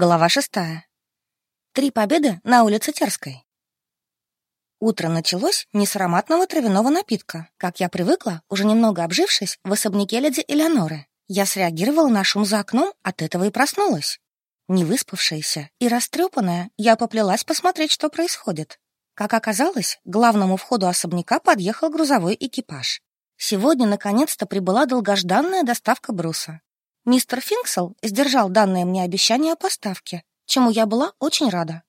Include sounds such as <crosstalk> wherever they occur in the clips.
Глава шестая. Три победы на улице Терской. Утро началось не с ароматного травяного напитка, как я привыкла, уже немного обжившись в особняке леди Элеоноры. Я среагировала на шум за окном, от этого и проснулась. Невыспавшаяся и растрепанная, я поплелась посмотреть, что происходит. Как оказалось, к главному входу особняка подъехал грузовой экипаж. Сегодня наконец-то прибыла долгожданная доставка бруса. Мистер Финксел сдержал данное мне обещание о поставке, чему я была очень рада.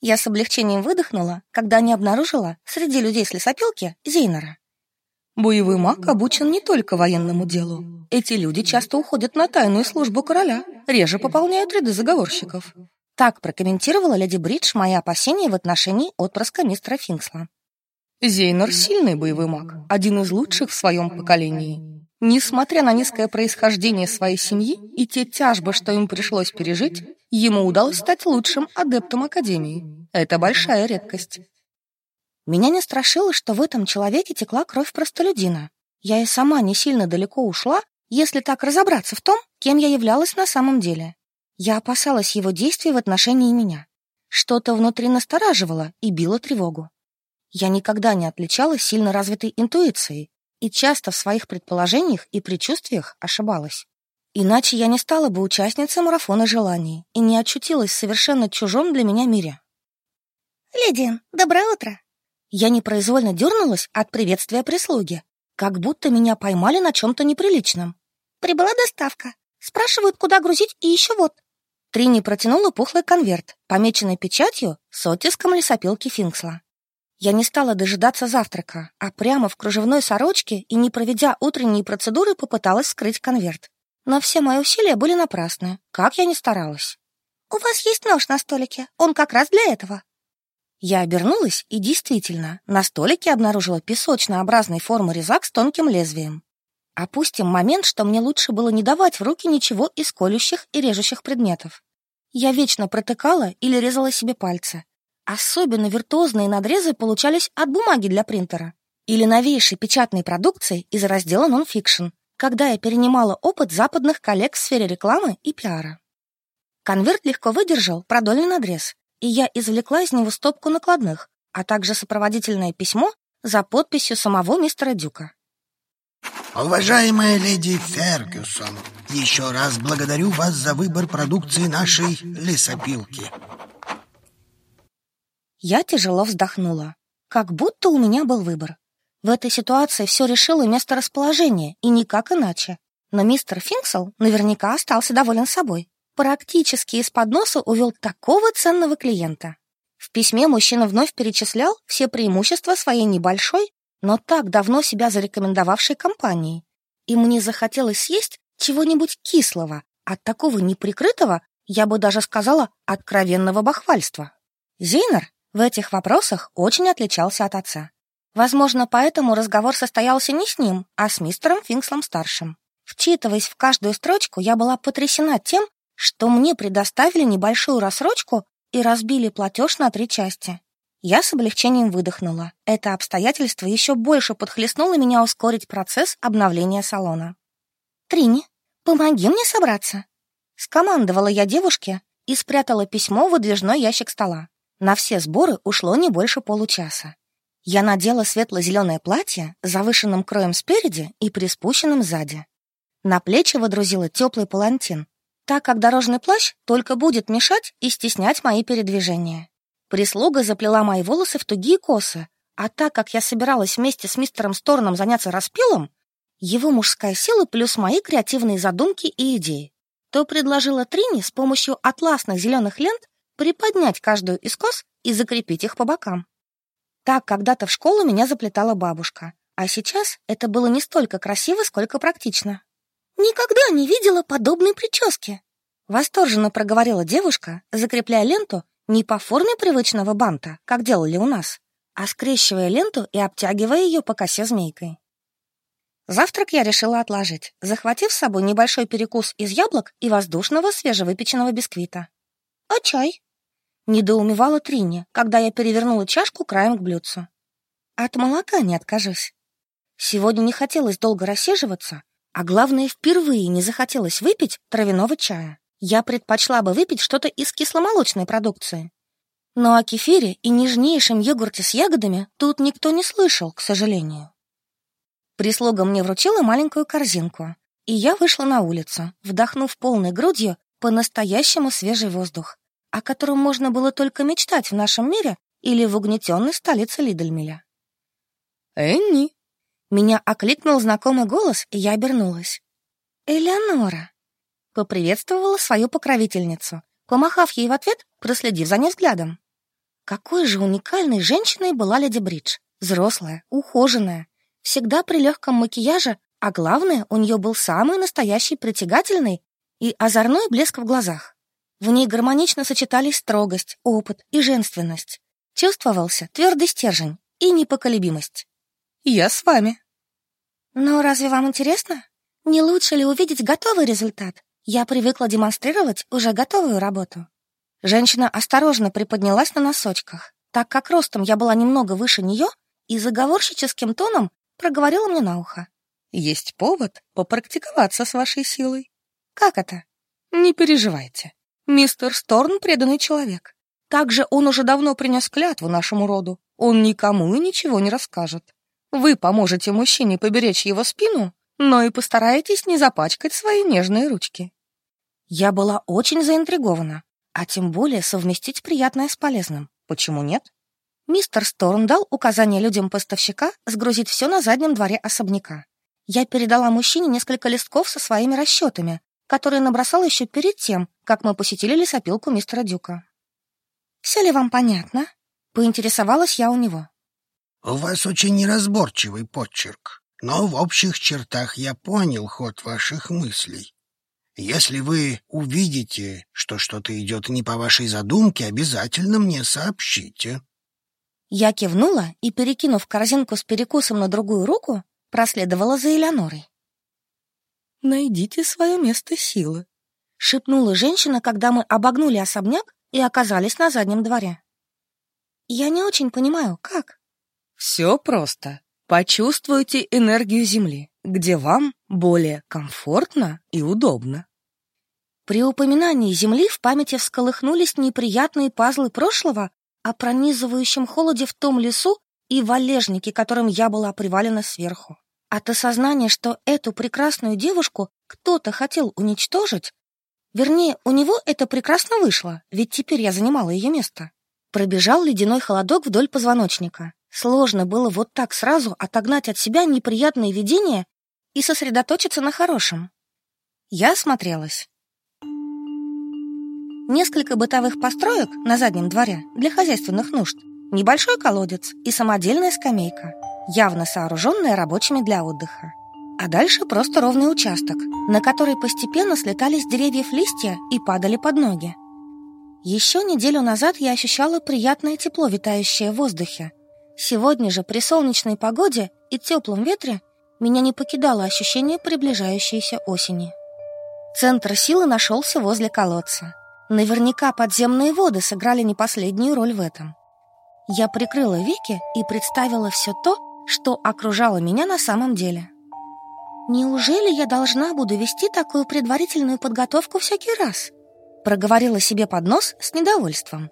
Я с облегчением выдохнула, когда не обнаружила среди людей с лесопилки Зейнера. Боевой маг обучен не только военному делу. Эти люди часто уходят на тайную службу короля, реже пополняют ряды заговорщиков. Так прокомментировала леди Бридж мои опасения в отношении отпрыска мистера Финксла. Зейнер — сильный боевой маг, один из лучших в своем поколении. Несмотря на низкое происхождение своей семьи и те тяжбы, что им пришлось пережить, ему удалось стать лучшим адептом Академии. Это большая редкость. Меня не страшило, что в этом человеке текла кровь простолюдина. Я и сама не сильно далеко ушла, если так разобраться в том, кем я являлась на самом деле. Я опасалась его действий в отношении меня. Что-то внутри настораживало и било тревогу. Я никогда не отличалась сильно развитой интуицией, и часто в своих предположениях и предчувствиях ошибалась. Иначе я не стала бы участницей марафона желаний и не очутилась в совершенно чужом для меня мире. «Леди, доброе утро!» Я непроизвольно дернулась от приветствия прислуги, как будто меня поймали на чем-то неприличном. «Прибыла доставка. Спрашивают, куда грузить, и еще вот». Трини протянула пухлый конверт, помеченный печатью с оттиском лесопилки Финксла. Я не стала дожидаться завтрака, а прямо в кружевной сорочке и, не проведя утренние процедуры, попыталась скрыть конверт. Но все мои усилия были напрасны, как я ни старалась. «У вас есть нож на столике, он как раз для этого». Я обернулась и действительно на столике обнаружила песочнообразной формы резак с тонким лезвием. Опустим момент, что мне лучше было не давать в руки ничего из колющих и режущих предметов. Я вечно протыкала или резала себе пальцы, Особенно виртуозные надрезы получались от бумаги для принтера или новейшей печатной продукции из раздела нонфикшн, когда я перенимала опыт западных коллег в сфере рекламы и пиара. Конверт легко выдержал продольный надрез, и я извлекла из него стопку накладных, а также сопроводительное письмо за подписью самого мистера Дюка. Уважаемая леди Фергюсон, еще раз благодарю вас за выбор продукции нашей лесопилки. Я тяжело вздохнула. Как будто у меня был выбор. В этой ситуации все решило место расположения, и никак иначе. Но мистер Финксел наверняка остался доволен собой. Практически из-под носа увел такого ценного клиента. В письме мужчина вновь перечислял все преимущества своей небольшой, но так давно себя зарекомендовавшей компании. И мне захотелось съесть чего-нибудь кислого, от такого неприкрытого, я бы даже сказала, откровенного бахвальства. Зейнер в этих вопросах очень отличался от отца. Возможно, поэтому разговор состоялся не с ним, а с мистером Финкслом-старшим. Вчитываясь в каждую строчку, я была потрясена тем, что мне предоставили небольшую рассрочку и разбили платеж на три части. Я с облегчением выдохнула. Это обстоятельство еще больше подхлестнуло меня ускорить процесс обновления салона. «Трини, помоги мне собраться!» Скомандовала я девушке и спрятала письмо в выдвижной ящик стола. На все сборы ушло не больше получаса. Я надела светло-зеленое платье с завышенным кроем спереди и приспущенным сзади. На плечи водрузила теплый палантин, так как дорожный плащ только будет мешать и стеснять мои передвижения. Прислуга заплела мои волосы в тугие косы, а так как я собиралась вместе с мистером Сторном заняться распилом, его мужская сила плюс мои креативные задумки и идеи, то предложила Трини с помощью атласных зеленых лент приподнять каждую из кос и закрепить их по бокам. Так когда-то в школу меня заплетала бабушка, а сейчас это было не столько красиво, сколько практично. «Никогда не видела подобной прически!» Восторженно проговорила девушка, закрепляя ленту не по форме привычного банта, как делали у нас, а скрещивая ленту и обтягивая ее по косе змейкой. Завтрак я решила отложить, захватив с собой небольшой перекус из яблок и воздушного свежевыпеченного бисквита. «А чай?» Недоумевала Трини, когда я перевернула чашку краем к блюдцу. От молока не откажусь. Сегодня не хотелось долго рассиживаться, а главное, впервые не захотелось выпить травяного чая. Я предпочла бы выпить что-то из кисломолочной продукции. Но о кефире и нежнейшем йогурте с ягодами тут никто не слышал, к сожалению. Прислуга мне вручила маленькую корзинку, и я вышла на улицу, вдохнув полной грудью по-настоящему свежий воздух, о котором можно было только мечтать в нашем мире или в угнетенной столице Лидельмиля. «Энни!» Меня окликнул знакомый голос, и я обернулась. «Элеонора!» Поприветствовала свою покровительницу, помахав ей в ответ, проследив за ней взглядом. Какой же уникальной женщиной была леди Бридж. Взрослая, ухоженная, всегда при легком макияже, а главное, у нее был самый настоящий притягательный и озорной блеск в глазах. В ней гармонично сочетались строгость, опыт и женственность. Чувствовался твердый стержень и непоколебимость. «Я с вами». «Но разве вам интересно? Не лучше ли увидеть готовый результат? Я привыкла демонстрировать уже готовую работу». Женщина осторожно приподнялась на носочках, так как ростом я была немного выше нее и заговорщическим тоном проговорила мне на ухо. «Есть повод попрактиковаться с вашей силой». «Как это?» «Не переживайте. Мистер Сторн преданный человек. Также он уже давно принес клятву нашему роду. Он никому и ничего не расскажет. Вы поможете мужчине поберечь его спину, но и постараетесь не запачкать свои нежные ручки». Я была очень заинтригована, а тем более совместить приятное с полезным. Почему нет? Мистер Сторн дал указание людям поставщика сгрузить все на заднем дворе особняка. Я передала мужчине несколько листков со своими расчетами, которые набросал еще перед тем, как мы посетили лесопилку мистера Дюка. «Все ли вам понятно?» — поинтересовалась я у него. «У вас очень неразборчивый почерк, но в общих чертах я понял ход ваших мыслей. Если вы увидите, что что-то идет не по вашей задумке, обязательно мне сообщите». Я кивнула и, перекинув корзинку с перекусом на другую руку, проследовала за Элеонорой. «Найдите свое место силы», — шепнула женщина, когда мы обогнули особняк и оказались на заднем дворе. «Я не очень понимаю, как?» «Все просто. Почувствуйте энергию Земли где вам более комфортно и удобно. При упоминании земли в памяти всколыхнулись неприятные пазлы прошлого о пронизывающем холоде в том лесу и валежнике, которым я была привалена сверху. От осознания, что эту прекрасную девушку кто-то хотел уничтожить, вернее, у него это прекрасно вышло, ведь теперь я занимала ее место, пробежал ледяной холодок вдоль позвоночника. Сложно было вот так сразу отогнать от себя неприятные видения и сосредоточиться на хорошем. Я осмотрелась. Несколько бытовых построек на заднем дворе для хозяйственных нужд, небольшой колодец и самодельная скамейка, явно сооруженная рабочими для отдыха. А дальше просто ровный участок, на который постепенно слетались деревьев листья и падали под ноги. Еще неделю назад я ощущала приятное тепло, витающее в воздухе. Сегодня же при солнечной погоде и теплом ветре меня не покидало ощущение приближающейся осени. Центр силы нашелся возле колодца. Наверняка подземные воды сыграли не последнюю роль в этом. Я прикрыла веки и представила все то, что окружало меня на самом деле. «Неужели я должна буду вести такую предварительную подготовку всякий раз?» Проговорила себе под нос с недовольством.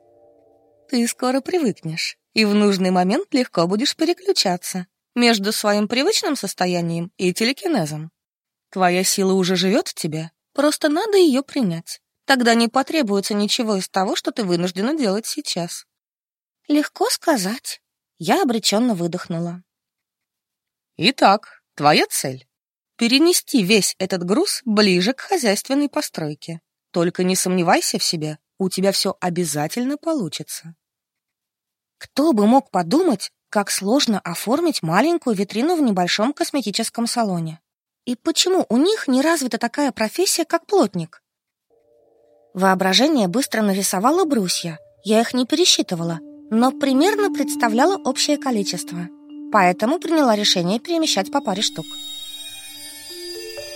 «Ты скоро привыкнешь, и в нужный момент легко будешь переключаться», между своим привычным состоянием и телекинезом. Твоя сила уже живет в тебе, просто надо ее принять. Тогда не потребуется ничего из того, что ты вынуждена делать сейчас. Легко сказать. Я обреченно выдохнула. Итак, твоя цель — перенести весь этот груз ближе к хозяйственной постройке. Только не сомневайся в себе, у тебя все обязательно получится. Кто бы мог подумать, как сложно оформить маленькую витрину в небольшом косметическом салоне. И почему у них не развита такая профессия, как плотник? Воображение быстро нарисовало брусья. Я их не пересчитывала, но примерно представляла общее количество. Поэтому приняла решение перемещать по паре штук.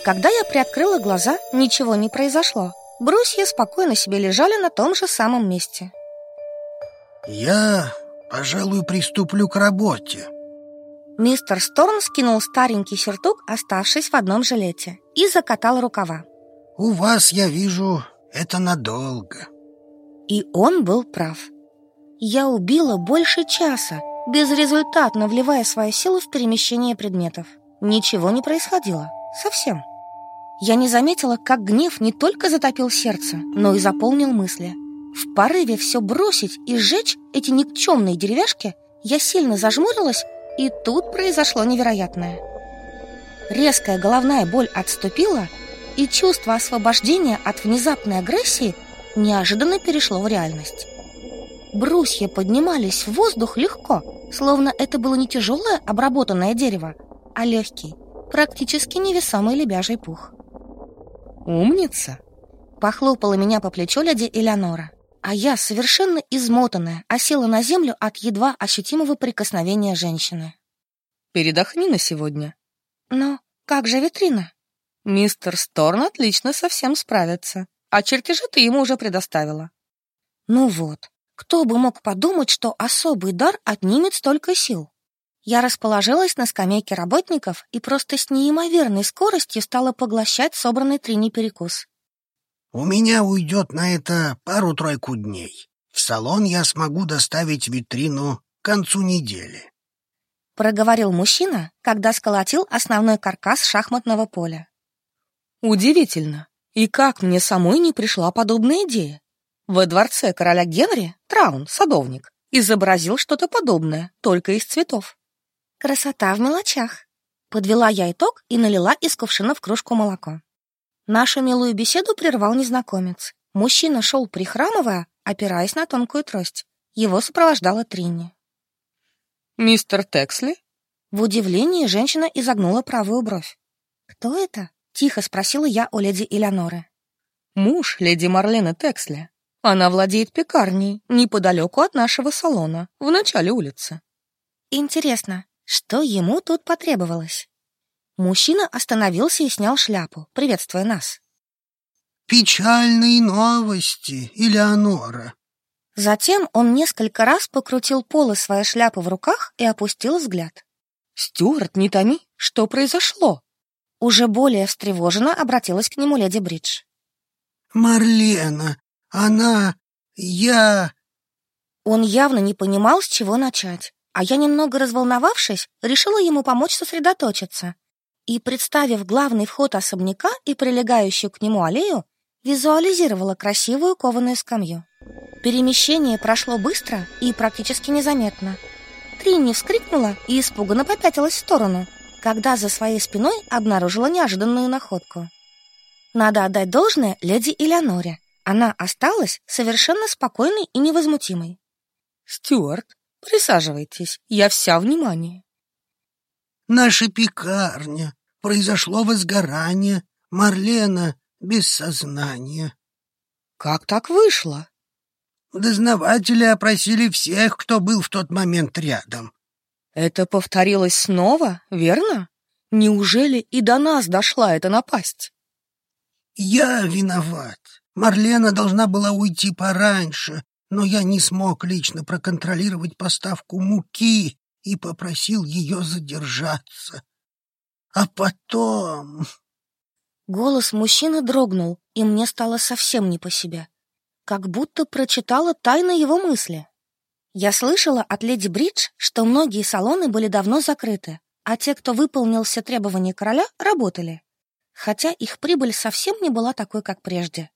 Когда я приоткрыла глаза, ничего не произошло. Брусья спокойно себе лежали на том же самом месте. «Я Пожалуй, приступлю к работе. Мистер Сторн скинул старенький сюртук, оставшись в одном жилете, и закатал рукава. У вас, я вижу, это надолго. И он был прав. Я убила больше часа, безрезультатно вливая свою силу в перемещение предметов. Ничего не происходило. Совсем. Я не заметила, как гнев не только затопил сердце, но и заполнил мысли. В порыве все бросить и сжечь эти никчемные деревяшки, я сильно зажмурилась, и тут произошло невероятное. Резкая головная боль отступила, и чувство освобождения от внезапной агрессии неожиданно перешло в реальность. Брусья поднимались в воздух легко, словно это было не тяжелое обработанное дерево, а легкий, практически невесомый лебяжий пух. «Умница!» — похлопала меня по плечу леди Элеонора, а я, совершенно измотанная, осела на землю от едва ощутимого прикосновения женщины. «Передохни на сегодня». «Но как же витрина?» «Мистер Сторн отлично со всем справится, а чертежи ты ему уже предоставила». «Ну вот, кто бы мог подумать, что особый дар отнимет столько сил?» Я расположилась на скамейке работников и просто с неимоверной скоростью стала поглощать собранный Трини перекус. «У меня уйдет на это пару-тройку дней. В салон я смогу доставить витрину к концу недели», — проговорил мужчина, когда сколотил основной каркас шахматного поля. «Удивительно. И как мне самой не пришла подобная идея? Во дворце короля Генри Траун, садовник, изобразил что-то подобное, только из цветов. Красота в мелочах. Подвела я итог и налила из кувшина в кружку молоко. Нашу милую беседу прервал незнакомец. Мужчина шел прихрамывая, опираясь на тонкую трость. Его сопровождала Тринни. «Мистер Тексли?» В удивлении женщина изогнула правую бровь. «Кто это?» — тихо спросила я у леди Элеоноры. «Муж леди Марлены Тексли. Она владеет пекарней неподалеку от нашего салона, в начале улицы». «Интересно, что ему тут потребовалось? Мужчина остановился и снял шляпу, приветствуя нас. «Печальные новости, Элеонора!» Затем он несколько раз покрутил полы своей шляпы в руках и опустил взгляд. «Стюарт, не томи, что произошло?» Уже более встревоженно обратилась к нему леди Бридж. «Марлена, она... я...» Он явно не понимал, с чего начать. А я, немного разволновавшись, решила ему помочь сосредоточиться. И, представив главный вход особняка и прилегающую к нему аллею, визуализировала красивую кованую скамью. Перемещение прошло быстро и практически незаметно. Тринни вскрикнула и испуганно попятилась в сторону, когда за своей спиной обнаружила неожиданную находку. Надо отдать должное леди Элеоноре. Она осталась совершенно спокойной и невозмутимой. «Стюарт, Присаживайтесь, я вся внимание. Наша пекарня. Произошло возгорание. Марлена без сознания. Как так вышло? Дознаватели опросили всех, кто был в тот момент рядом. Это повторилось снова, верно? Неужели и до нас дошла эта напасть? Я виноват. Марлена должна была уйти пораньше, но я не смог лично проконтролировать поставку муки и попросил ее задержаться. А потом... Голос мужчины дрогнул, и мне стало совсем не по себе. Как будто прочитала тайны его мысли. Я слышала от леди Бридж, что многие салоны были давно закрыты, а те, кто выполнил все требования короля, работали. Хотя их прибыль совсем не была такой, как прежде.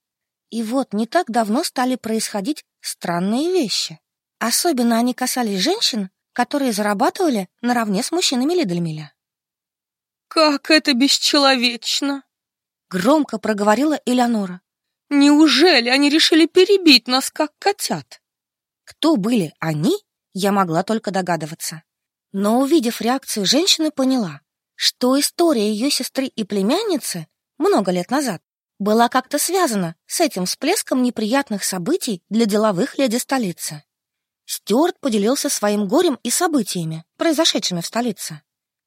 И вот не так давно стали происходить странные вещи. Особенно они касались женщин, которые зарабатывали наравне с мужчинами Лидельмиля. «Как это бесчеловечно!» — громко проговорила Элеонора. «Неужели они решили перебить нас, как котят?» Кто были они, я могла только догадываться. Но, увидев реакцию женщины, поняла, что история ее сестры и племянницы много лет назад была как-то связана с этим всплеском неприятных событий для деловых леди столицы. Стюарт поделился своим горем и событиями, произошедшими в столице.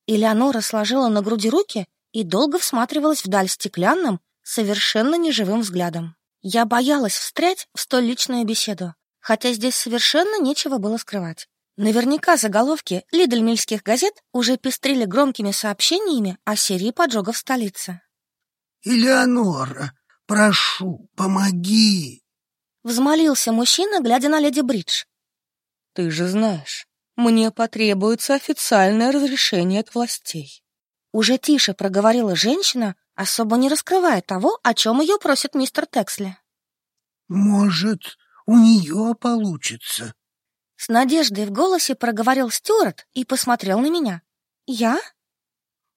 Элеонора сложила на груди руки и долго всматривалась вдаль стеклянным, совершенно неживым взглядом. Я боялась встрять в столь личную беседу, хотя здесь совершенно нечего было скрывать. Наверняка заголовки лидельмильских газет уже пестрили громкими сообщениями о серии поджогов в столице. «Элеонора, прошу, помоги!» Взмолился мужчина, глядя на леди Бридж. «Ты же знаешь, мне потребуется официальное разрешение от властей». Уже тише проговорила женщина, особо не раскрывая того, о чем ее просит мистер Тексли. «Может, у нее получится?» С надеждой в голосе проговорил Стюарт и посмотрел на меня. «Я?»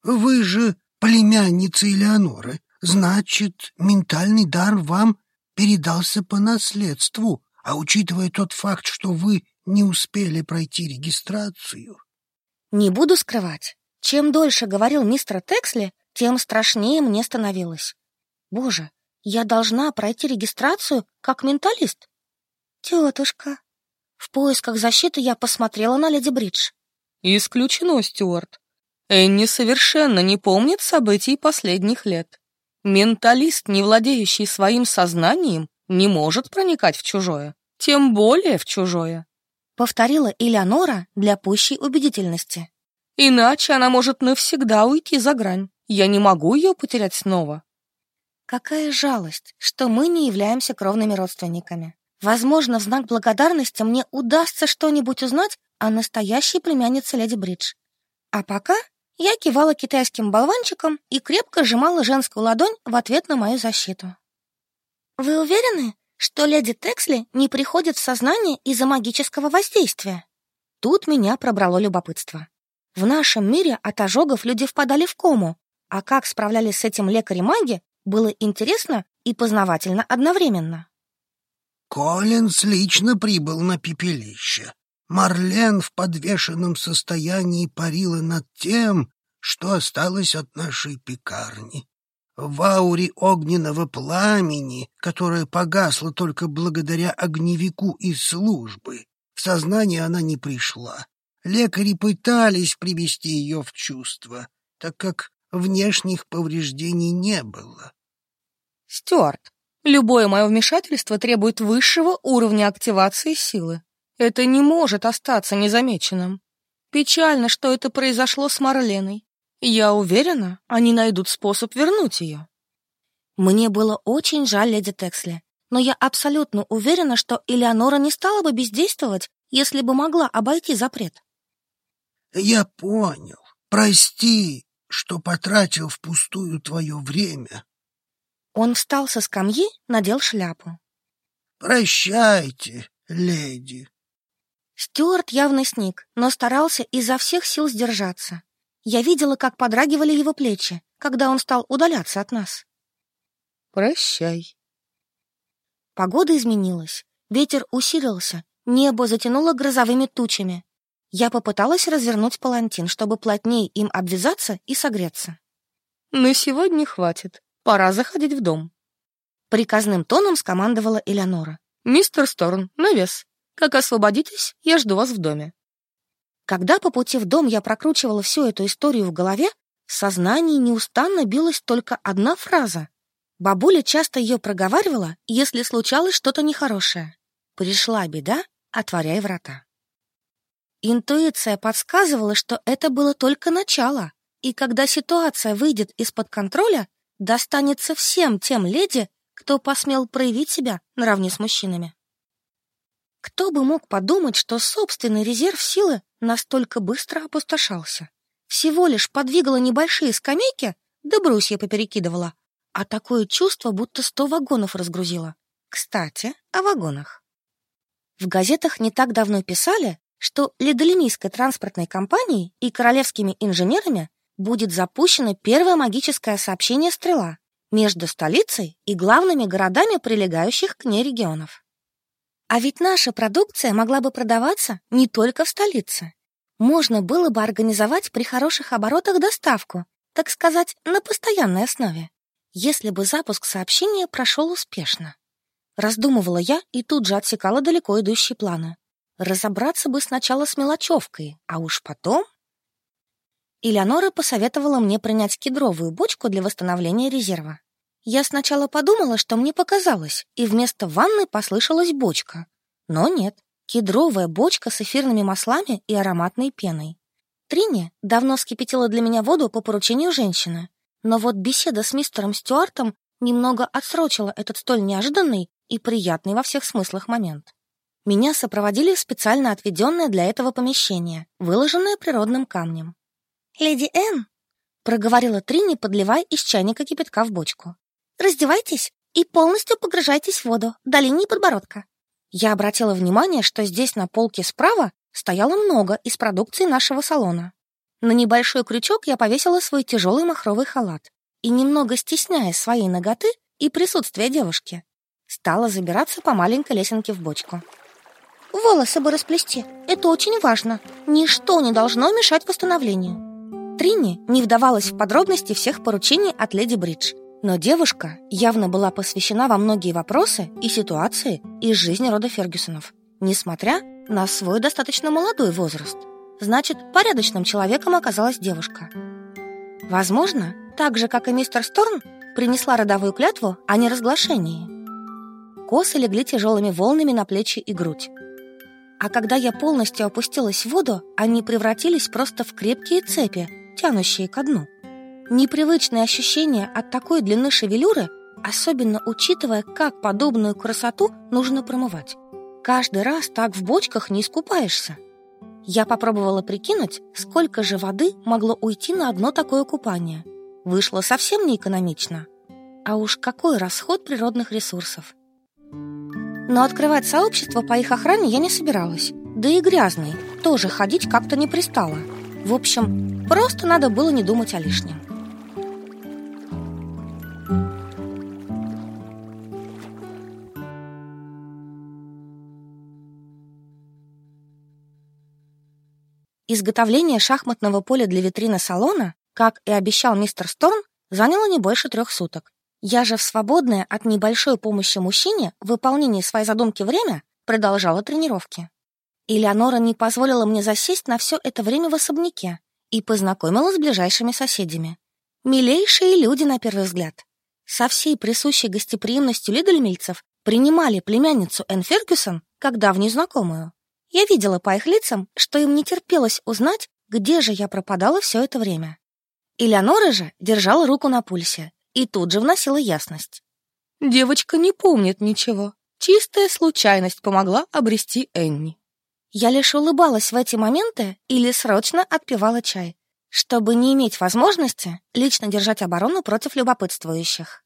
«Вы же племянница Элеоноры. Значит, ментальный дар вам передался по наследству, а учитывая тот факт, что вы не успели пройти регистрацию...» Не буду скрывать. Чем дольше говорил мистер Тексли, тем страшнее мне становилось. Боже, я должна пройти регистрацию как менталист? Тетушка. В поисках защиты я посмотрела на леди Бридж. Исключено, Стюарт. Энни совершенно не помнит событий последних лет. Менталист, не владеющий своим сознанием, не может проникать в чужое, тем более в чужое. Повторила Элеонора для пущей убедительности. Иначе она может навсегда уйти за грань. Я не могу ее потерять снова. Какая жалость, что мы не являемся кровными родственниками. Возможно, в знак благодарности мне удастся что-нибудь узнать о настоящей племяннице леди Бридж. А пока я кивала китайским болванчиком и крепко сжимала женскую ладонь в ответ на мою защиту. «Вы уверены, что леди Тексли не приходит в сознание из-за магического воздействия?» Тут меня пробрало любопытство. В нашем мире от ожогов люди впадали в кому, а как справлялись с этим лекари-маги, было интересно и познавательно одновременно. Коллинз лично прибыл на пепелище. Марлен в подвешенном состоянии парила над тем, что осталось от нашей пекарни. В ауре огненного пламени, которое погасло только благодаря огневику из службы, в сознание она не пришла. Лекари пытались привести ее в чувство, так как внешних повреждений не было. Стюарт, любое мое вмешательство требует высшего уровня активации силы. Это не может остаться незамеченным. Печально, что это произошло с Марленой. Я уверена, они найдут способ вернуть ее. Мне было очень жаль леди Тексли, но я абсолютно уверена, что Элеонора не стала бы бездействовать, если бы могла обойти запрет. Я понял. Прости, что потратил впустую твое время. Он встал со скамьи, надел шляпу. Прощайте, леди. Стюарт явно сник, но старался изо всех сил сдержаться. Я видела, как подрагивали его плечи, когда он стал удаляться от нас. Прощай. Погода изменилась. Ветер усилился, небо затянуло грозовыми тучами. Я попыталась развернуть палантин, чтобы плотнее им обвязаться и согреться. «На сегодня хватит. Пора заходить в дом». Приказным тоном скомандовала Элеонора. «Мистер Сторн, навес. Как освободитесь, я жду вас в доме». Когда по пути в дом я прокручивала всю эту историю в голове, в сознании неустанно билась только одна фраза. Бабуля часто ее проговаривала, если случалось что-то нехорошее. «Пришла беда, отворяй врата». Интуиция подсказывала, что это было только начало, и когда ситуация выйдет из-под контроля, достанется всем тем леди, кто посмел проявить себя наравне с мужчинами. Кто бы мог подумать, что собственный резерв силы настолько быстро опустошался? Всего лишь подвигала небольшие скамейки, да брусья поперекидывала, а такое чувство, будто сто вагонов разгрузила. Кстати, о вагонах. В газетах не так давно писали, что Ледолемийской транспортной компанией и королевскими инженерами будет запущено первое магическое сообщение «Стрела» между столицей и главными городами прилегающих к ней регионов. А ведь наша продукция могла бы продаваться не только в столице. Можно было бы организовать при хороших оборотах доставку, так сказать, на постоянной основе, если бы запуск сообщения прошел успешно. Раздумывала я и тут же отсекала далеко идущие планы. Разобраться бы сначала с мелочевкой, а уж потом... Элеонора посоветовала мне принять кедровую бочку для восстановления резерва. Я сначала подумала, что мне показалось, и вместо ванны послышалась бочка. Но нет, кедровая бочка с эфирными маслами и ароматной пеной. Трини давно вскипятила для меня воду по поручению женщины, но вот беседа с мистером Стюартом немного отсрочила этот столь неожиданный и приятный во всех смыслах момент. Меня сопроводили в специально отведенное для этого помещение, выложенное природным камнем. «Леди Энн», — проговорила Трини, подливая из чайника кипятка в бочку, «раздевайтесь и полностью погружайтесь в воду до линии подбородка». Я обратила внимание, что здесь на полке справа стояло много из продукции нашего салона. На небольшой крючок я повесила свой тяжелый махровый халат и, немного стесняя своей ноготы и присутствия девушки, стала забираться по маленькой лесенке в бочку. «Волосы бы расплести, это очень важно. Ничто не должно мешать восстановлению». Трини не вдавалась в подробности всех поручений от леди Бридж, но девушка явно была посвящена во многие вопросы и ситуации из жизни рода Фергюсонов, несмотря на свой достаточно молодой возраст. Значит, порядочным человеком оказалась девушка. Возможно, так же, как и мистер Сторн, принесла родовую клятву о неразглашении. Косы легли тяжелыми волнами на плечи и грудь. А когда я полностью опустилась в воду, они превратились просто в крепкие цепи, тянущие ко дну. Непривычные ощущения от такой длины шевелюры, особенно учитывая, как подобную красоту нужно промывать. Каждый раз так в бочках не искупаешься. Я попробовала прикинуть, сколько же воды могло уйти на одно такое купание. Вышло совсем неэкономично. А уж какой расход природных ресурсов. Но открывать сообщество по их охране я не собиралась. Да и грязный, тоже ходить как-то не пристало. В общем, просто надо было не думать о лишнем. Изготовление шахматного поля для витрины салона, как и обещал мистер Сторн, заняло не больше трех суток. Я же в свободное от небольшой помощи мужчине в выполнении своей задумки время продолжала тренировки. Элеонора не позволила мне засесть на все это время в особняке и познакомила с ближайшими соседями. Милейшие люди на первый взгляд. Со всей присущей гостеприимностью лидельмильцев принимали племянницу Энн Фергюсон как давнюю знакомую. Я видела по их лицам, что им не терпелось узнать, где же я пропадала все это время. Элеонора же держала руку на пульсе и тут же вносила ясность. Девочка не помнит ничего. Чистая случайность помогла обрести Энни. Я лишь улыбалась в эти моменты или срочно отпивала чай, чтобы не иметь возможности лично держать оборону против любопытствующих.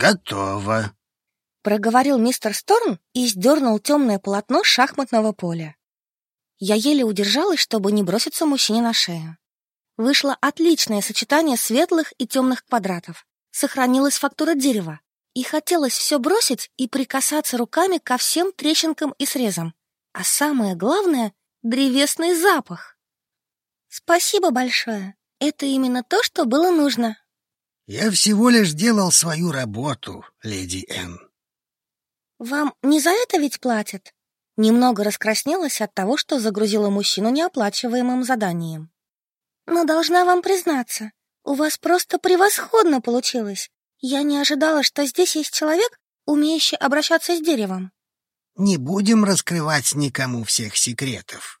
«Готово», — проговорил мистер Сторн и сдернул темное полотно шахматного поля. Я еле удержалась, чтобы не броситься мужчине на шею. Вышло отличное сочетание светлых и темных квадратов. Сохранилась фактура дерева. И хотелось все бросить и прикасаться руками ко всем трещинкам и срезам. А самое главное — древесный запах. Спасибо большое. Это именно то, что было нужно. Я всего лишь делал свою работу, леди Энн. Вам не за это ведь платят? Немного раскраснелась от того, что загрузила мужчину неоплачиваемым заданием. Но должна вам признаться, у вас просто превосходно получилось. Я не ожидала, что здесь есть человек, умеющий обращаться с деревом. Не будем раскрывать никому всех секретов.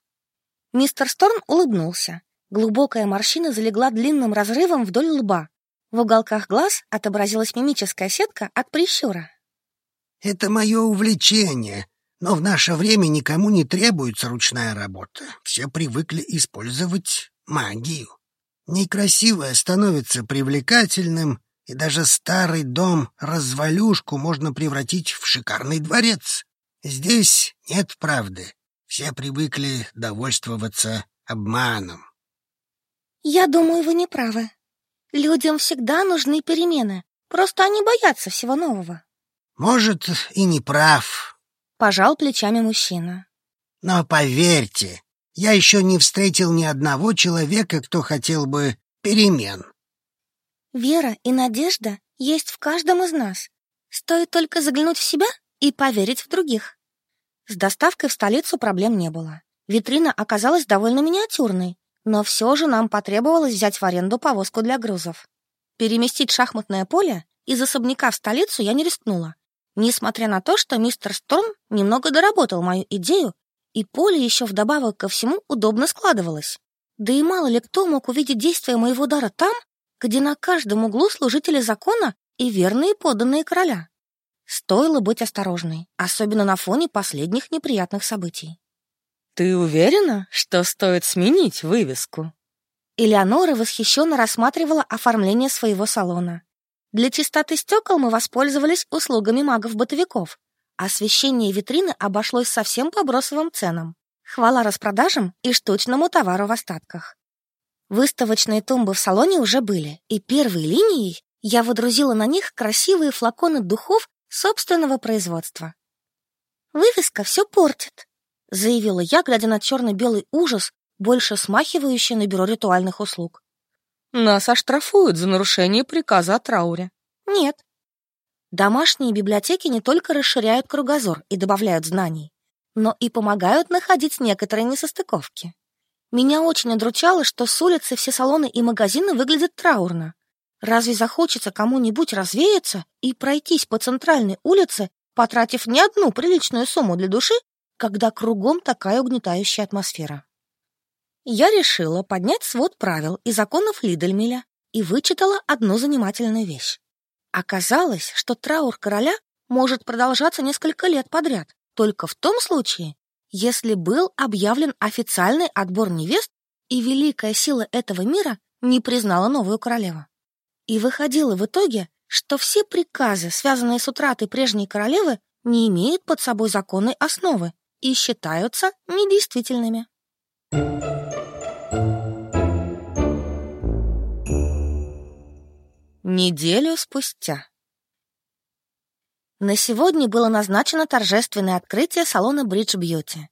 Мистер Сторн улыбнулся. Глубокая морщина залегла длинным разрывом вдоль лба. В уголках глаз отобразилась мимическая сетка от прищура. Это мое увлечение но в наше время никому не требуется ручная работа. Все привыкли использовать магию. Некрасивое становится привлекательным, и даже старый дом-развалюшку можно превратить в шикарный дворец. Здесь нет правды. Все привыкли довольствоваться обманом. Я думаю, вы не правы. Людям всегда нужны перемены. Просто они боятся всего нового. Может, и не прав, Пожал плечами мужчина. Но поверьте, я еще не встретил ни одного человека, кто хотел бы перемен. Вера и надежда есть в каждом из нас. Стоит только заглянуть в себя и поверить в других. С доставкой в столицу проблем не было. Витрина оказалась довольно миниатюрной, но все же нам потребовалось взять в аренду повозку для грузов. Переместить шахматное поле из особняка в столицу я не рискнула, Несмотря на то, что мистер Сторм немного доработал мою идею, и поле еще вдобавок ко всему удобно складывалось. Да и мало ли кто мог увидеть действие моего дара там, где на каждом углу служители закона и верные подданные короля. Стоило быть осторожной, особенно на фоне последних неприятных событий. «Ты уверена, что стоит сменить вывеску?» Элеонора восхищенно рассматривала оформление своего салона. Для чистоты стекол мы воспользовались услугами магов-бытовиков. Освещение витрины обошлось совсем по бросовым ценам. Хвала распродажам и штучному товару в остатках. Выставочные тумбы в салоне уже были, и первой линией я выдрузила на них красивые флаконы духов собственного производства. «Вывеска все портит», — заявила я, глядя на черно-белый ужас, больше смахивающий на бюро ритуальных услуг. Нас оштрафуют за нарушение приказа о трауре. Нет. Домашние библиотеки не только расширяют кругозор и добавляют знаний, но и помогают находить некоторые несостыковки. Меня очень удручало, что с улицы все салоны и магазины выглядят траурно. Разве захочется кому-нибудь развеяться и пройтись по центральной улице, потратив не одну приличную сумму для души, когда кругом такая угнетающая атмосфера? Я решила поднять свод правил и законов Лидельмиля и вычитала одну занимательную вещь. Оказалось, что траур короля может продолжаться несколько лет подряд, только в том случае, если был объявлен официальный отбор невест и великая сила этого мира не признала новую королеву. И выходило в итоге, что все приказы, связанные с утратой прежней королевы, не имеют под собой законной основы и считаются недействительными. Неделю спустя. На сегодня было назначено торжественное открытие салона Bridge Beauty.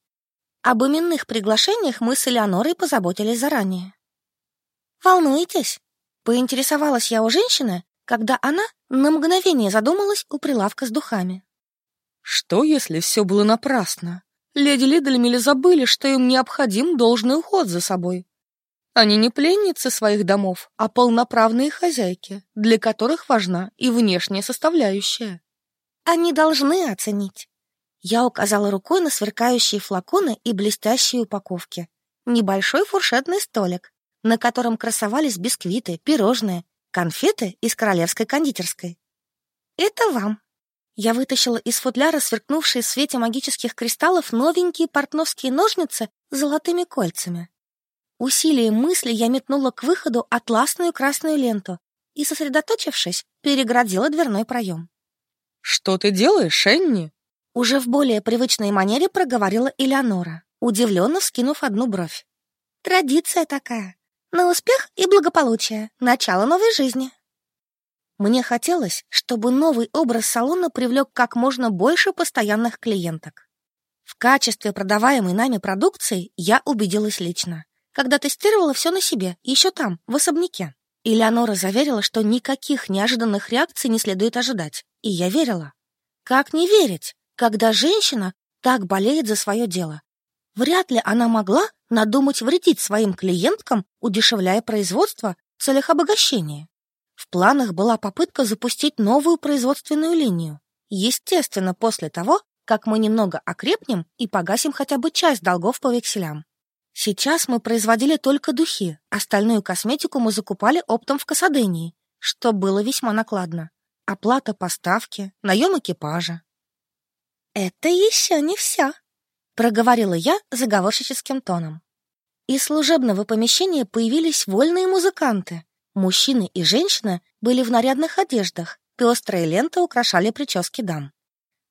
Об именных приглашениях мы с Элеонорой позаботились заранее. «Волнуетесь?» — поинтересовалась я у женщины, когда она на мгновение задумалась у прилавка с духами. «Что, если все было напрасно? Леди Лидельмили забыли, что им необходим должный уход за собой. Они не пленницы своих домов, а полноправные хозяйки, для которых важна и внешняя составляющая. Они должны оценить. Я указала рукой на сверкающие флаконы и блестящие упаковки. Небольшой фуршетный столик, на котором красовались бисквиты, пирожные, конфеты из королевской кондитерской. Это вам. Я вытащила из футляра сверкнувшие в свете магических кристаллов новенькие портновские ножницы с золотыми кольцами. Усилием мысли я метнула к выходу атласную красную ленту и, сосредоточившись, переградила дверной проем. «Что ты делаешь, Энни?» Уже в более привычной манере проговорила Элеонора, удивленно вскинув одну бровь. «Традиция такая. На успех и благополучие. Начало новой жизни». Мне хотелось, чтобы новый образ салона привлек как можно больше постоянных клиенток. В качестве продаваемой нами продукции я убедилась лично когда тестировала все на себе, еще там, в особняке. Элеонора заверила, что никаких неожиданных реакций не следует ожидать. И я верила. Как не верить, когда женщина так болеет за свое дело? Вряд ли она могла надумать вредить своим клиенткам, удешевляя производство в целях обогащения. В планах была попытка запустить новую производственную линию. Естественно, после того, как мы немного окрепнем и погасим хотя бы часть долгов по векселям. Сейчас мы производили только духи, остальную косметику мы закупали оптом в Касадении, что было весьма накладно. Оплата поставки, наем экипажа. «Это еще не все», — проговорила я заговорщическим тоном. Из служебного помещения появились вольные музыканты. Мужчины и женщины были в нарядных одеждах, пестрые ленты украшали прически дам.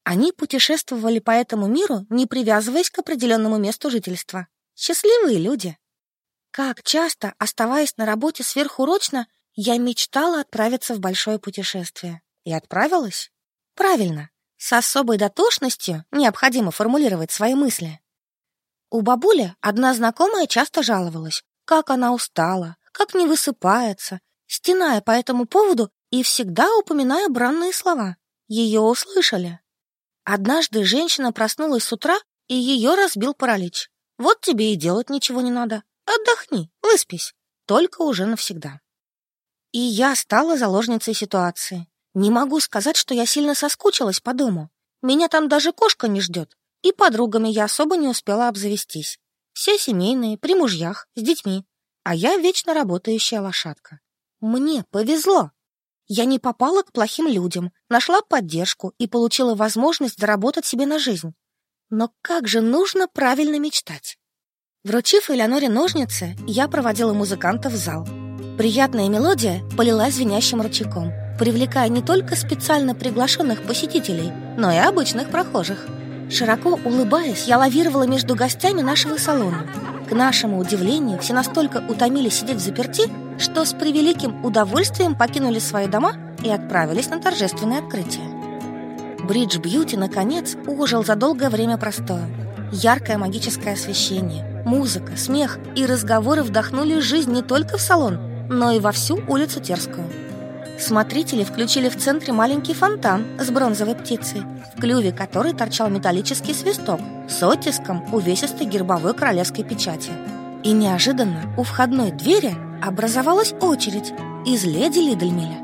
Они путешествовали по этому миру, не привязываясь к определенному месту жительства. Счастливые люди. Как часто, оставаясь на работе сверхурочно, я мечтала отправиться в большое путешествие. И отправилась? Правильно. С особой дотошностью необходимо формулировать свои мысли. У бабули одна знакомая часто жаловалась, как она устала, как не высыпается, стеная по этому поводу и всегда упоминая бранные слова. Ее услышали. Однажды женщина проснулась с утра, и ее разбил паралич. Вот тебе и делать ничего не надо. Отдохни, выспись, только уже навсегда. И я стала заложницей ситуации. Не могу сказать, что я сильно соскучилась по дому. Меня там даже кошка не ждет, и подругами я особо не успела обзавестись. Все семейные, при мужьях, с детьми. А я вечно работающая лошадка. Мне повезло. Я не попала к плохим людям, нашла поддержку и получила возможность заработать себе на жизнь. Но как же нужно правильно мечтать? Вручив Элеоноре ножницы, я проводила музыкантов в зал. Приятная мелодия полилась звенящим ручейком, привлекая не только специально приглашенных посетителей, но и обычных прохожих. Широко улыбаясь, я лавировала между гостями нашего салона. К нашему удивлению, все настолько утомились сидеть в заперти, что с превеликим удовольствием покинули свои дома и отправились на торжественное открытие. Бридж Бьюти, наконец, ужил за долгое время простоя. Яркое магическое освещение, музыка, смех и разговоры вдохнули жизнь не только в салон, но и во всю улицу Терскую. Смотрители включили в центре маленький фонтан с бронзовой птицей, в клюве которой торчал металлический свисток с оттиском увесистой гербовой королевской печати. И неожиданно у входной двери образовалась очередь из леди Лидельмеля.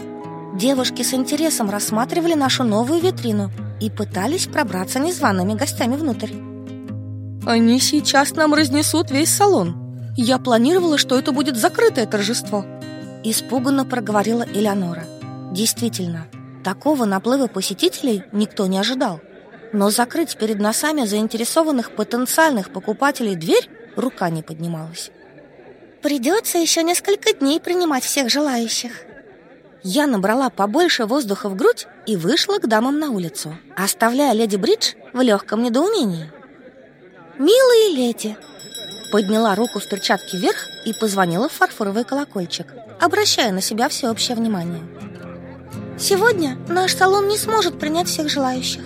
Девушки с интересом рассматривали нашу новую витрину и пытались пробраться незваными гостями внутрь. Они сейчас нам разнесут весь салон. Я планировала, что это будет закрытое торжество. Испуганно проговорила Элеонора. Действительно, такого наплыва посетителей никто не ожидал. Но закрыть перед носами заинтересованных потенциальных покупателей дверь рука не поднималась. Придется еще несколько дней принимать всех желающих. Я набрала побольше воздуха в грудь и вышла к дамам на улицу, оставляя леди Бридж в легком недоумении. «Милые леди!» Подняла руку в перчатке вверх и позвонила в фарфоровый колокольчик, обращая на себя всеобщее внимание. «Сегодня наш салон не сможет принять всех желающих».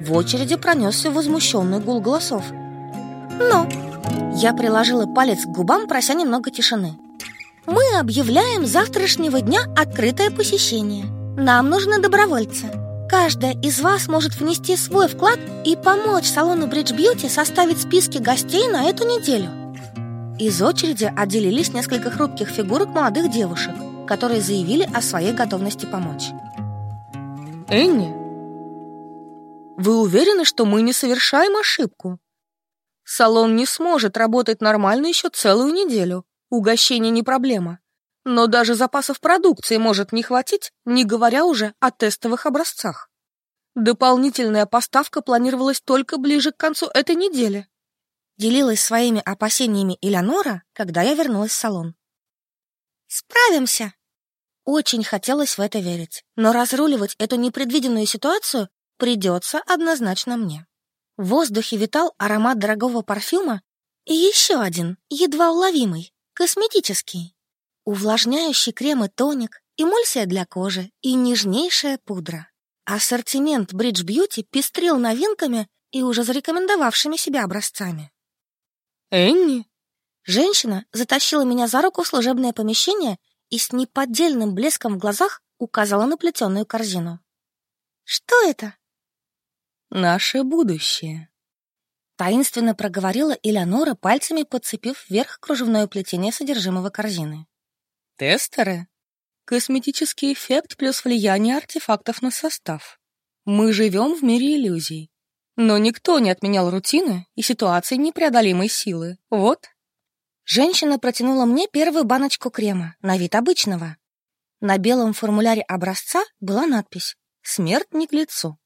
В очереди пронесся возмущенный гул голосов. «Но я приложила палец к губам, прося немного тишины. Мы объявляем завтрашнего дня открытое посещение. Нам нужны добровольцы. Каждая из вас может внести свой вклад и помочь салону Bridge Beauty составить списки гостей на эту неделю. Из очереди отделились несколько хрупких фигурок молодых девушек, которые заявили о своей готовности помочь. Энни, вы уверены, что мы не совершаем ошибку? Салон не сможет работать нормально еще целую неделю. Угощение не проблема. Но даже запасов продукции может не хватить, не говоря уже о тестовых образцах. Дополнительная поставка планировалась только ближе к концу этой недели. Делилась своими опасениями Элеонора, когда я вернулась в салон. «Справимся!» Очень хотелось в это верить, но разруливать эту непредвиденную ситуацию придется однозначно мне. В воздухе витал аромат дорогого парфюма и еще один, едва уловимый, косметический. Увлажняющий крем и тоник, эмульсия для кожи и нежнейшая пудра. Ассортимент Bridge Beauty пестрил новинками и уже зарекомендовавшими себя образцами. «Энни?» Женщина затащила меня за руку в служебное помещение и с неподдельным блеском в глазах указала на плетеную корзину. «Что это?» наше будущее. Таинственно проговорила Элеонора, пальцами подцепив вверх кружевное плетение содержимого корзины. Тестеры? Косметический эффект плюс влияние артефактов на состав. Мы живем в мире иллюзий. Но никто не отменял рутины и ситуации непреодолимой силы. Вот. Женщина протянула мне первую баночку крема, на вид обычного. На белом формуляре образца была надпись «Смерть не к лицу».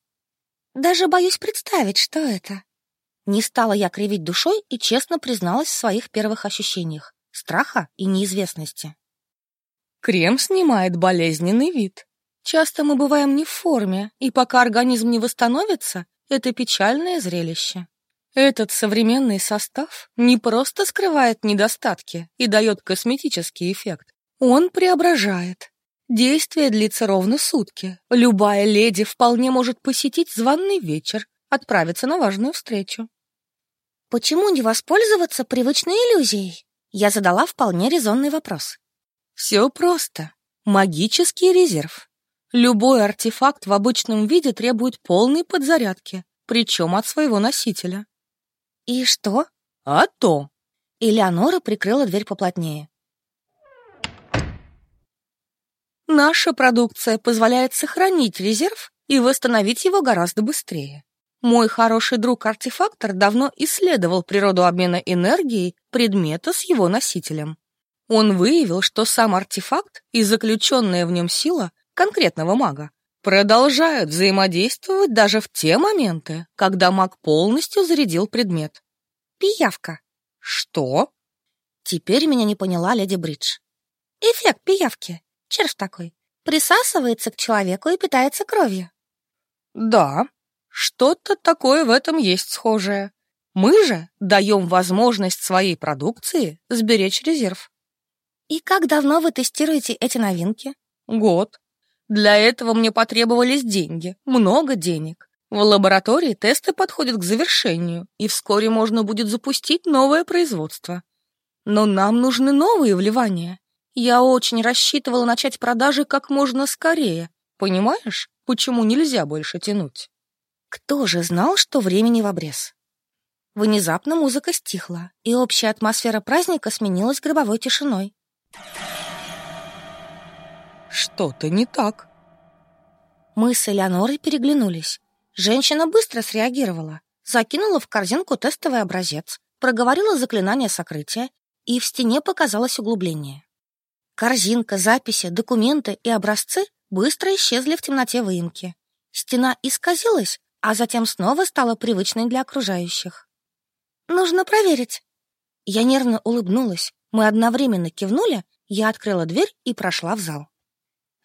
Даже боюсь представить, что это. Не стала я кривить душой и честно призналась в своих первых ощущениях страха и неизвестности. Крем снимает болезненный вид. Часто мы бываем не в форме, и пока организм не восстановится, это печальное зрелище. Этот современный состав не просто скрывает недостатки и дает косметический эффект. Он преображает, Действие длится ровно сутки. Любая леди вполне может посетить званный вечер, отправиться на важную встречу. Почему не воспользоваться привычной иллюзией? Я задала вполне резонный вопрос. Все просто. Магический резерв. Любой артефакт в обычном виде требует полной подзарядки, причем от своего носителя. И что? А то. Элеонора прикрыла дверь поплотнее. Наша продукция позволяет сохранить резерв и восстановить его гораздо быстрее. Мой хороший друг-артефактор давно исследовал природу обмена энергией предмета с его носителем. Он выявил, что сам артефакт и заключенная в нем сила конкретного мага продолжают взаимодействовать даже в те моменты, когда маг полностью зарядил предмет. Пиявка. Что? Теперь меня не поняла леди Бридж. Эффект пиявки. Червь такой. Присасывается к человеку и питается кровью. Да, что-то такое в этом есть схожее. Мы же даем возможность своей продукции сберечь резерв. И как давно вы тестируете эти новинки? Год. Для этого мне потребовались деньги, много денег. В лаборатории тесты подходят к завершению, и вскоре можно будет запустить новое производство. Но нам нужны новые вливания. Я очень рассчитывала начать продажи как можно скорее. Понимаешь, почему нельзя больше тянуть? Кто же знал, что времени в обрез? Внезапно музыка стихла, и общая атмосфера праздника сменилась гробовой тишиной. Что-то не так. Мы с Элеонорой переглянулись. Женщина быстро среагировала, закинула в корзинку тестовый образец, проговорила заклинание сокрытия, и в стене показалось углубление. Корзинка, записи, документы и образцы быстро исчезли в темноте выемки. Стена исказилась, а затем снова стала привычной для окружающих. «Нужно проверить». Я нервно улыбнулась. Мы одновременно кивнули, я открыла дверь и прошла в зал.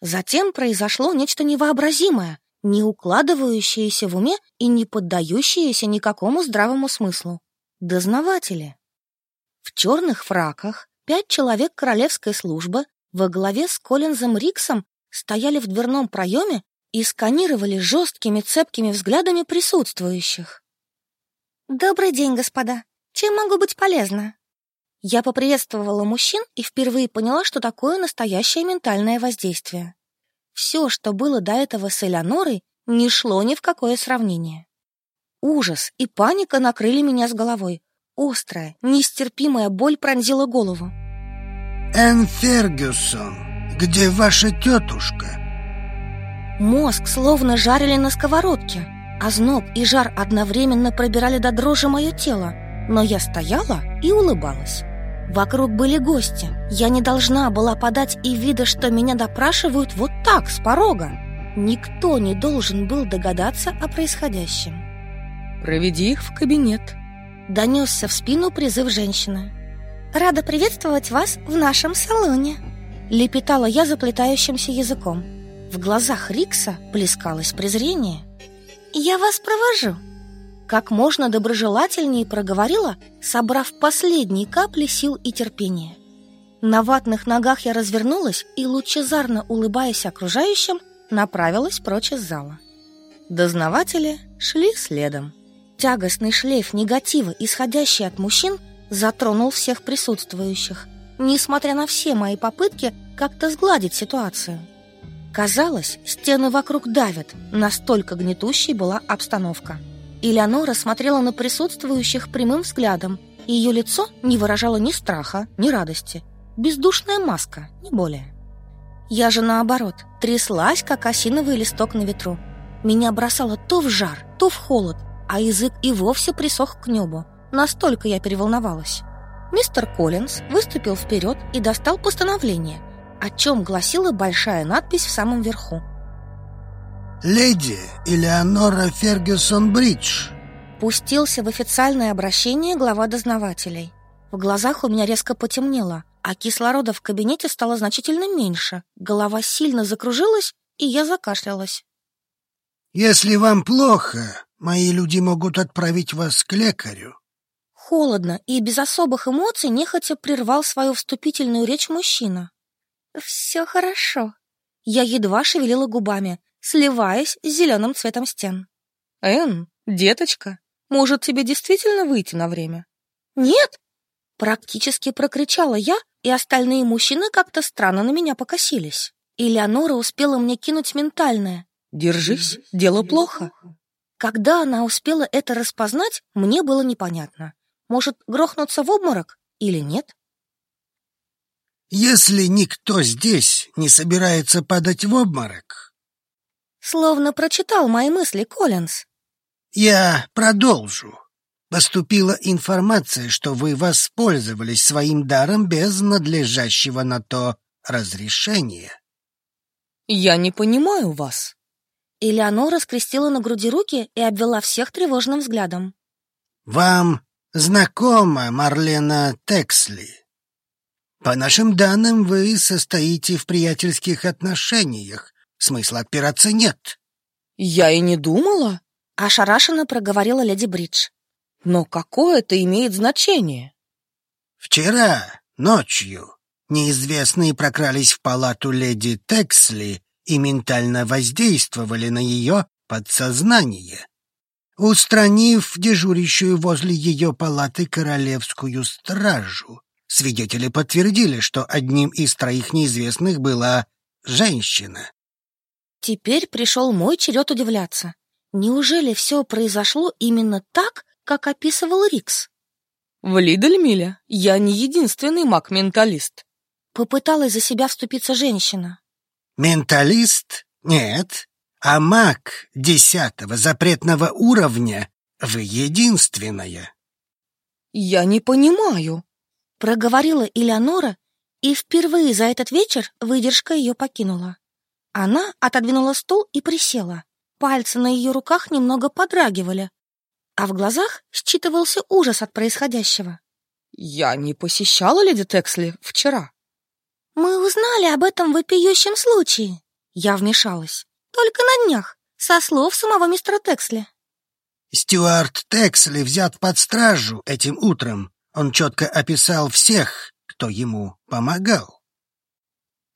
Затем произошло нечто невообразимое, не укладывающееся в уме и не поддающееся никакому здравому смыслу. Дознаватели. В черных фраках пять человек королевской службы во главе с Коллинзом Риксом стояли в дверном проеме и сканировали жесткими цепкими взглядами присутствующих. «Добрый день, господа. Чем могу быть полезна?» Я поприветствовала мужчин и впервые поняла, что такое настоящее ментальное воздействие. Все, что было до этого с Элеонорой, не шло ни в какое сравнение. Ужас и паника накрыли меня с головой. Острая, нестерпимая боль пронзила голову. «Энн Фергюсон, где ваша тетушка?» Мозг словно жарили на сковородке, а зноб и жар одновременно пробирали до дрожи мое тело, но я стояла и улыбалась. Вокруг были гости. Я не должна была подать и вида, что меня допрашивают вот так, с порога. Никто не должен был догадаться о происходящем. «Проведи их в кабинет», — донесся в спину призыв женщины. «Рада приветствовать вас в нашем салоне», — лепетала я заплетающимся языком. В глазах Рикса плескалось презрение. «Я вас провожу», как можно доброжелательнее проговорила, собрав последние капли сил и терпения. На ватных ногах я развернулась и, лучезарно улыбаясь окружающим, направилась прочь из зала. Дознаватели шли следом. Тягостный шлейф негатива, исходящий от мужчин, затронул всех присутствующих, несмотря на все мои попытки как-то сгладить ситуацию. Казалось, стены вокруг давят, настолько гнетущей была обстановка. Элеонора смотрела на присутствующих прямым взглядом. Ее лицо не выражало ни страха, ни радости. Бездушная маска, не более. Я же, наоборот, тряслась, как осиновый листок на ветру. Меня бросало то в жар, то в холод, а язык и вовсе присох к небу. Настолько я переволновалась. Мистер Коллинз выступил вперед и достал постановление, о чем гласила большая надпись в самом верху – леди Элеонора Фергюсон Бридж. Пустился в официальное обращение глава дознавателей. В глазах у меня резко потемнело, а кислорода в кабинете стало значительно меньше. Голова сильно закружилась, и я закашлялась. «Если вам плохо, мои люди могут отправить вас к лекарю». Холодно и без особых эмоций нехотя прервал свою вступительную речь мужчина. «Все хорошо». Я едва шевелила губами, сливаясь с зеленым цветом стен. «Энн, деточка, может, тебе действительно выйти на время?» «Нет!» — практически прокричала я, и остальные мужчины как-то странно на меня покосились. Элеонора успела мне кинуть ментальное. «Держись, дело плохо». Когда она успела это распознать, мне было непонятно. Может, грохнуться в обморок или нет? Если никто здесь не собирается падать в обморок, Словно прочитал мои мысли Коллинз. Я продолжу. Поступила информация, что вы воспользовались своим даром без надлежащего на то разрешения. Я не понимаю вас. Элеонора скрестила на груди руки и обвела всех тревожным взглядом. Вам знакома Марлена Тексли? По нашим данным, вы состоите в приятельских отношениях. Смысла отпираться нет. Я и не думала. Ошарашенно проговорила леди Бридж. Но какое это имеет значение? Вчера, ночью, неизвестные прокрались в палату леди Тексли и ментально воздействовали на ее подсознание, устранив дежурящую возле ее палаты королевскую стражу. Свидетели подтвердили, что одним из троих неизвестных была женщина. Теперь пришел мой черед удивляться. Неужели все произошло именно так, как описывал Рикс? В Лидельмиле я не единственный маг-менталист. Попыталась за себя вступиться женщина. Менталист? Нет. А маг десятого запретного уровня вы единственная. Я не понимаю, проговорила Элеонора, и впервые за этот вечер выдержка ее покинула. Она отодвинула стул и присела. Пальцы на ее руках немного подрагивали, а в глазах считывался ужас от происходящего. «Я не посещала леди Тексли вчера». «Мы узнали об этом вопиющем случае». Я вмешалась. «Только на днях, со слов самого мистера Тексли». «Стюарт Тексли взят под стражу этим утром. Он четко описал всех, кто ему помогал.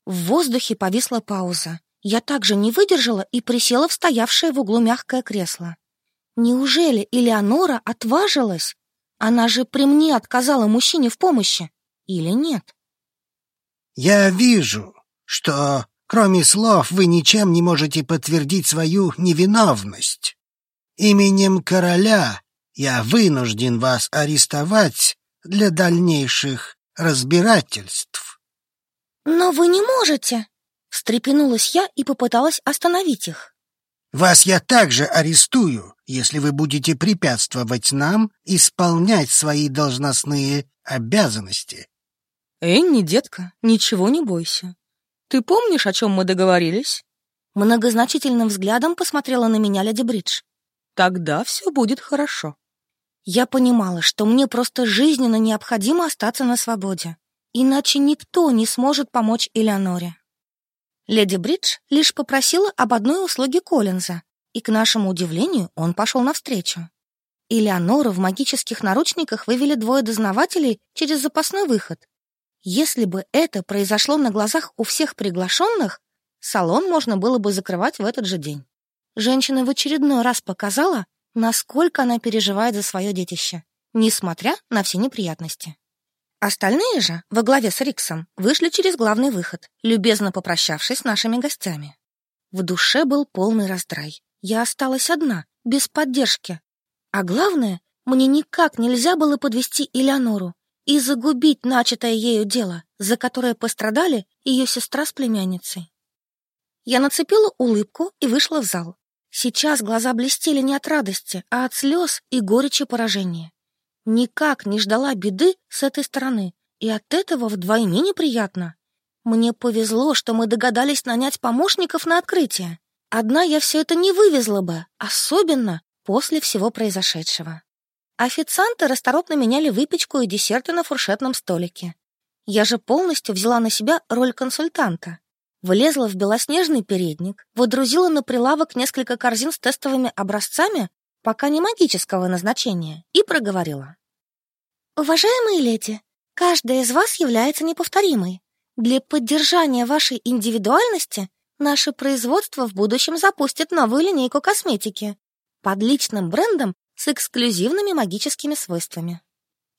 В воздухе повисла пауза. Я также не выдержала и присела в стоявшее в углу мягкое кресло. Неужели Элеонора отважилась? Она же при мне отказала мужчине в помощи. Или нет? Я вижу, что, кроме слов, вы ничем не можете подтвердить свою невиновность. Именем короля я вынужден вас арестовать для дальнейших разбирательств. «Но вы не можете!» — встрепенулась я и попыталась остановить их. «Вас я также арестую, если вы будете препятствовать нам исполнять свои должностные обязанности». «Энни, детка, ничего не бойся. Ты помнишь, о чем мы договорились?» Многозначительным взглядом посмотрела на меня леди Бридж. «Тогда все будет хорошо». Я понимала, что мне просто жизненно необходимо остаться на свободе, иначе никто не сможет помочь Элеоноре. Леди Бридж лишь попросила об одной услуге Коллинза, и, к нашему удивлению, он пошел навстречу. Элеонору в магических наручниках вывели двое дознавателей через запасной выход. Если бы это произошло на глазах у всех приглашенных, салон можно было бы закрывать в этот же день. Женщина в очередной раз показала, насколько она переживает за свое детище, несмотря на все неприятности. Остальные же, во главе с Риксом, вышли через главный выход, любезно попрощавшись с нашими гостями. В душе был полный раздрай. Я осталась одна, без поддержки. А главное, мне никак нельзя было подвести Элеонору и загубить начатое ею дело, за которое пострадали ее сестра с племянницей. Я нацепила улыбку и вышла в зал. Сейчас глаза блестели не от радости, а от слез и горечи поражения. Никак не ждала беды с этой стороны, и от этого вдвойне неприятно. Мне повезло, что мы догадались нанять помощников на открытие. Одна я все это не вывезла бы, особенно после всего произошедшего. Официанты расторопно меняли выпечку и десерты на фуршетном столике. Я же полностью взяла на себя роль консультанта. Влезла в белоснежный передник, водрузила на прилавок несколько корзин с тестовыми образцами, пока не магического назначения, и проговорила. «Уважаемые леди, каждая из вас является неповторимой. Для поддержания вашей индивидуальности наше производство в будущем запустит новую линейку косметики под личным брендом с эксклюзивными магическими свойствами».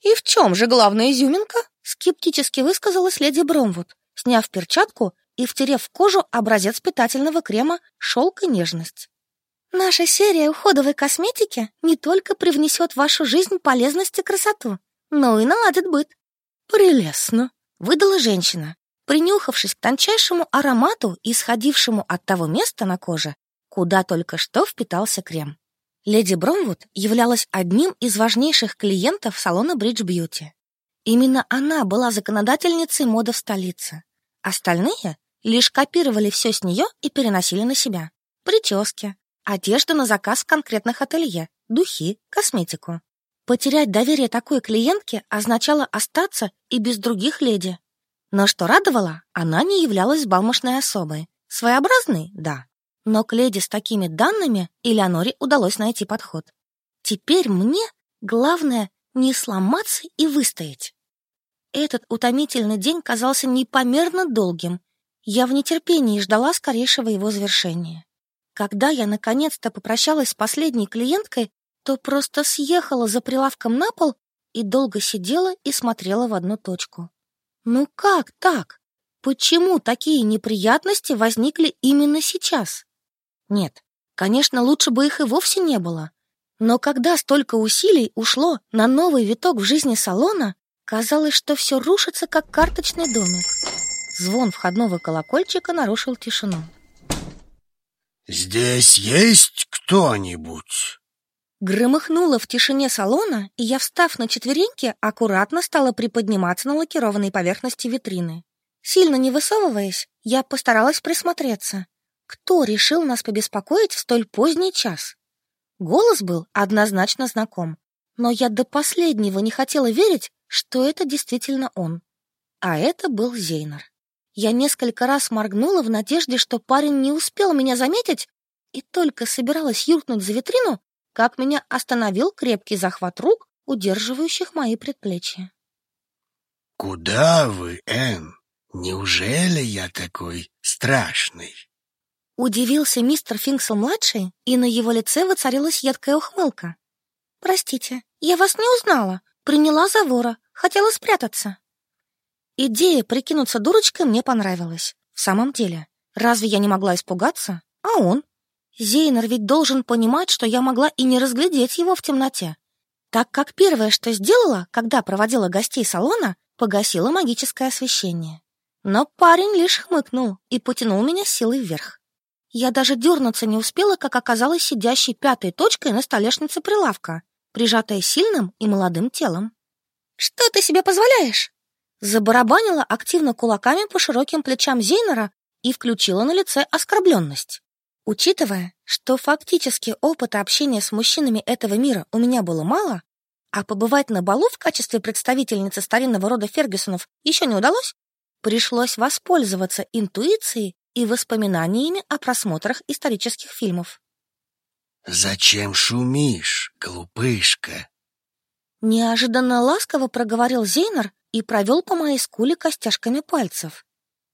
«И в чем же главная изюминка?» скептически высказалась леди Бромвуд, сняв перчатку и втерев в кожу образец питательного крема «Шелк и нежность». Наша серия уходовой косметики не только привнесет в вашу жизнь полезность и красоту, но и наладит быт. Прелестно, выдала женщина, принюхавшись к тончайшему аромату, исходившему от того места на коже, куда только что впитался крем. Леди Бромвуд являлась одним из важнейших клиентов салона Бридж Бьюти. Именно она была законодательницей моды в столице. Остальные лишь копировали все с нее и переносили на себя. Прически, одежда на заказ в конкретных ателье, духи, косметику. Потерять доверие такой клиентке означало остаться и без других леди. Но что радовало, она не являлась балмошной особой. Своеобразной, да. Но к леди с такими данными Элеоноре удалось найти подход. Теперь мне главное не сломаться и выстоять. Этот утомительный день казался непомерно долгим. Я в нетерпении ждала скорейшего его завершения. Когда я наконец-то попрощалась с последней клиенткой, то просто съехала за прилавком на пол и долго сидела и смотрела в одну точку. Ну как так? Почему такие неприятности возникли именно сейчас? Нет, конечно, лучше бы их и вовсе не было. Но когда столько усилий ушло на новый виток в жизни салона, казалось, что все рушится, как карточный домик. Звон входного колокольчика нарушил тишину. «Здесь есть кто-нибудь?» Громыхнуло в тишине салона, и я, встав на четвереньки, аккуратно стала приподниматься на лакированной поверхности витрины. Сильно не высовываясь, я постаралась присмотреться. Кто решил нас побеспокоить в столь поздний час? Голос был однозначно знаком, но я до последнего не хотела верить, что это действительно он. А это был Зейнер. Я несколько раз моргнула в надежде, что парень не успел меня заметить, и только собиралась юркнуть за витрину, как меня остановил крепкий захват рук, удерживающих мои предплечья. «Куда вы, Энн? Неужели я такой страшный?» Удивился мистер Финксел-младший, и на его лице воцарилась едкая ухмылка. «Простите, я вас не узнала. Приняла за вора, хотела спрятаться». Идея прикинуться дурочкой мне понравилась. В самом деле, разве я не могла испугаться? А он? Зейнер ведь должен понимать, что я могла и не разглядеть его в темноте, так как первое, что сделала, когда проводила гостей салона, погасила магическое освещение. Но парень лишь хмыкнул и потянул меня силой вверх. Я даже дернуться не успела, как оказалась сидящей пятой точкой на столешнице прилавка, прижатая сильным и молодым телом. «Что ты себе позволяешь?» Забарабанила активно кулаками по широким плечам Зейнера и включила на лице оскорбленность. Учитывая, что фактически опыта общения с мужчинами этого мира у меня было мало, а побывать на балу в качестве представительницы старинного рода Фергюсонов еще не удалось, пришлось воспользоваться интуицией и воспоминаниями о просмотрах исторических фильмов. «Зачем шумишь, глупышка?» Неожиданно ласково проговорил Зейнер и провел по моей скуле костяшками пальцев.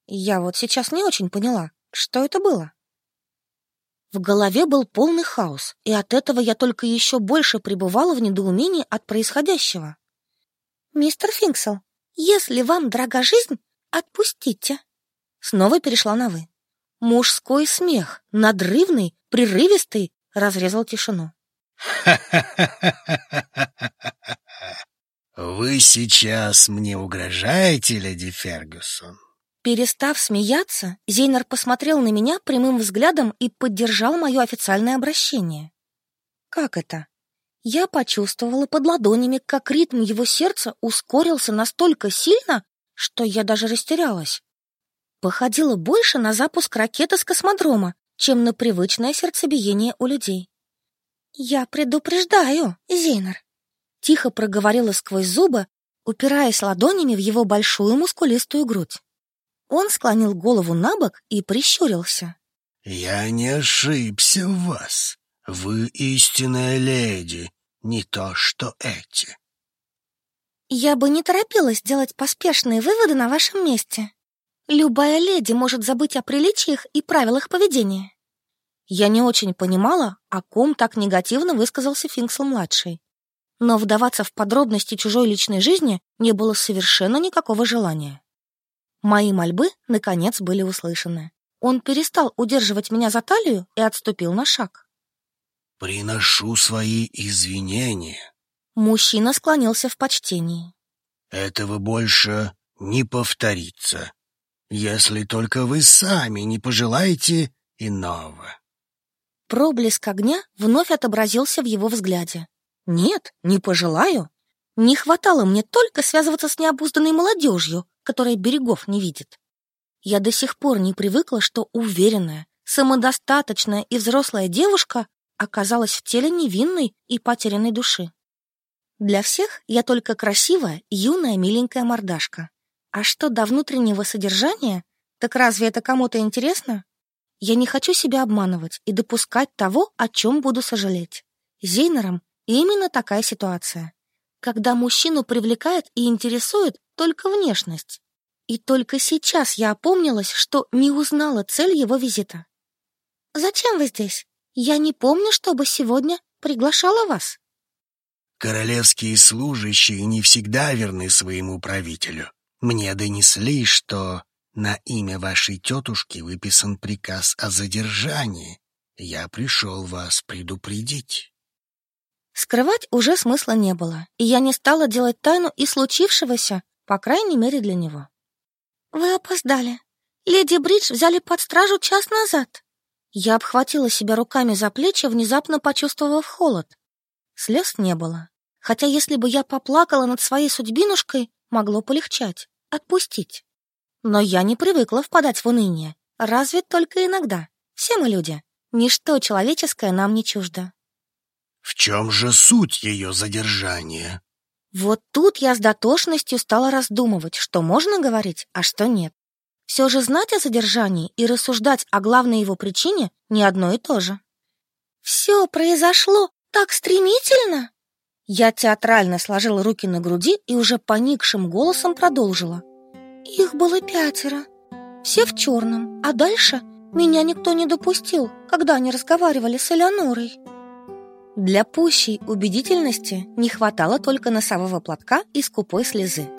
Я вот сейчас не очень поняла, что это было. В голове был полный хаос, и от этого я только еще больше пребывала в недоумении от происходящего. «Мистер Финксел, если вам дорога жизнь, отпустите!» Снова перешла на «вы». Мужской смех, надрывный, прерывистый, разрезал тишину. <laughs> «Вы сейчас мне угрожаете, леди Фергюсон?» Перестав смеяться, Зейнер посмотрел на меня прямым взглядом и поддержал мое официальное обращение. Как это? Я почувствовала под ладонями, как ритм его сердца ускорился настолько сильно, что я даже растерялась. Походило больше на запуск ракеты с космодрома, чем на привычное сердцебиение у людей. «Я предупреждаю, Зейнер», — тихо проговорила сквозь зубы, упираясь ладонями в его большую мускулистую грудь. Он склонил голову на бок и прищурился. «Я не ошибся в вас. Вы истинная леди, не то что эти». «Я бы не торопилась делать поспешные выводы на вашем месте. Любая леди может забыть о приличиях и правилах поведения». Я не очень понимала, о ком так негативно высказался Финксел-младший. Но вдаваться в подробности чужой личной жизни не было совершенно никакого желания. Мои мольбы, наконец, были услышаны. Он перестал удерживать меня за талию и отступил на шаг. «Приношу свои извинения». Мужчина склонился в почтении. «Этого больше не повторится, если только вы сами не пожелаете иного». Проблеск огня вновь отобразился в его взгляде. Нет, не пожелаю. Не хватало мне только связываться с необузданной молодежью, которая берегов не видит. Я до сих пор не привыкла, что уверенная, самодостаточная и взрослая девушка оказалась в теле невинной и потерянной души. Для всех я только красивая, юная, миленькая мордашка. А что до внутреннего содержания, так разве это кому-то интересно? Я не хочу себя обманывать и допускать того, о чем буду сожалеть. Зейнером именно такая ситуация. Когда мужчину привлекает и интересует только внешность. И только сейчас я опомнилась, что не узнала цель его визита. «Зачем вы здесь? Я не помню, чтобы сегодня приглашала вас». «Королевские служащие не всегда верны своему правителю. Мне донесли, что на имя вашей тетушки выписан приказ о задержании. Я пришел вас предупредить». Скрывать уже смысла не было, и я не стала делать тайну и случившегося, по крайней мере для него. «Вы опоздали. Леди Бридж взяли под стражу час назад». Я обхватила себя руками за плечи, внезапно почувствовав холод. Слез не было. Хотя если бы я поплакала над своей судьбинушкой, могло полегчать, отпустить. Но я не привыкла впадать в уныние. Разве только иногда. Все мы люди. Ничто человеческое нам не чуждо. В чем же суть ее задержания? Вот тут я с дотошностью стала раздумывать, что можно говорить, а что нет. Все же знать о задержании и рассуждать о главной его причине не одно и то же. Все произошло так стремительно. Я театрально сложила руки на груди и уже поникшим голосом продолжила. Их было пятеро, все в черном, а дальше меня никто не допустил, когда они разговаривали с Элеонорой. Для пущей убедительности не хватало только носового платка и скупой слезы.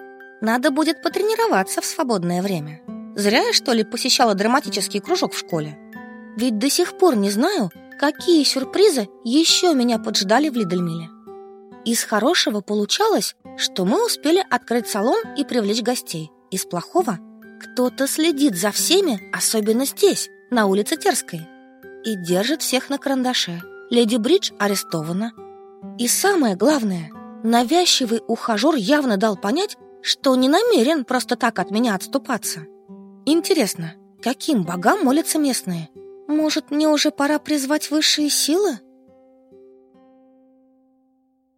Надо будет потренироваться в свободное время. Зря я, что ли, посещала драматический кружок в школе. Ведь до сих пор не знаю, какие сюрпризы еще меня поджидали в Лидельмиле. Из хорошего получалось, что мы успели открыть салон и привлечь гостей. Из плохого кто-то следит за всеми, особенно здесь, на улице Терской, и держит всех на карандаше. Леди Бридж арестована. И самое главное, навязчивый ухажер явно дал понять, что не намерен просто так от меня отступаться. Интересно, каким богам молятся местные? Может, мне уже пора призвать высшие силы?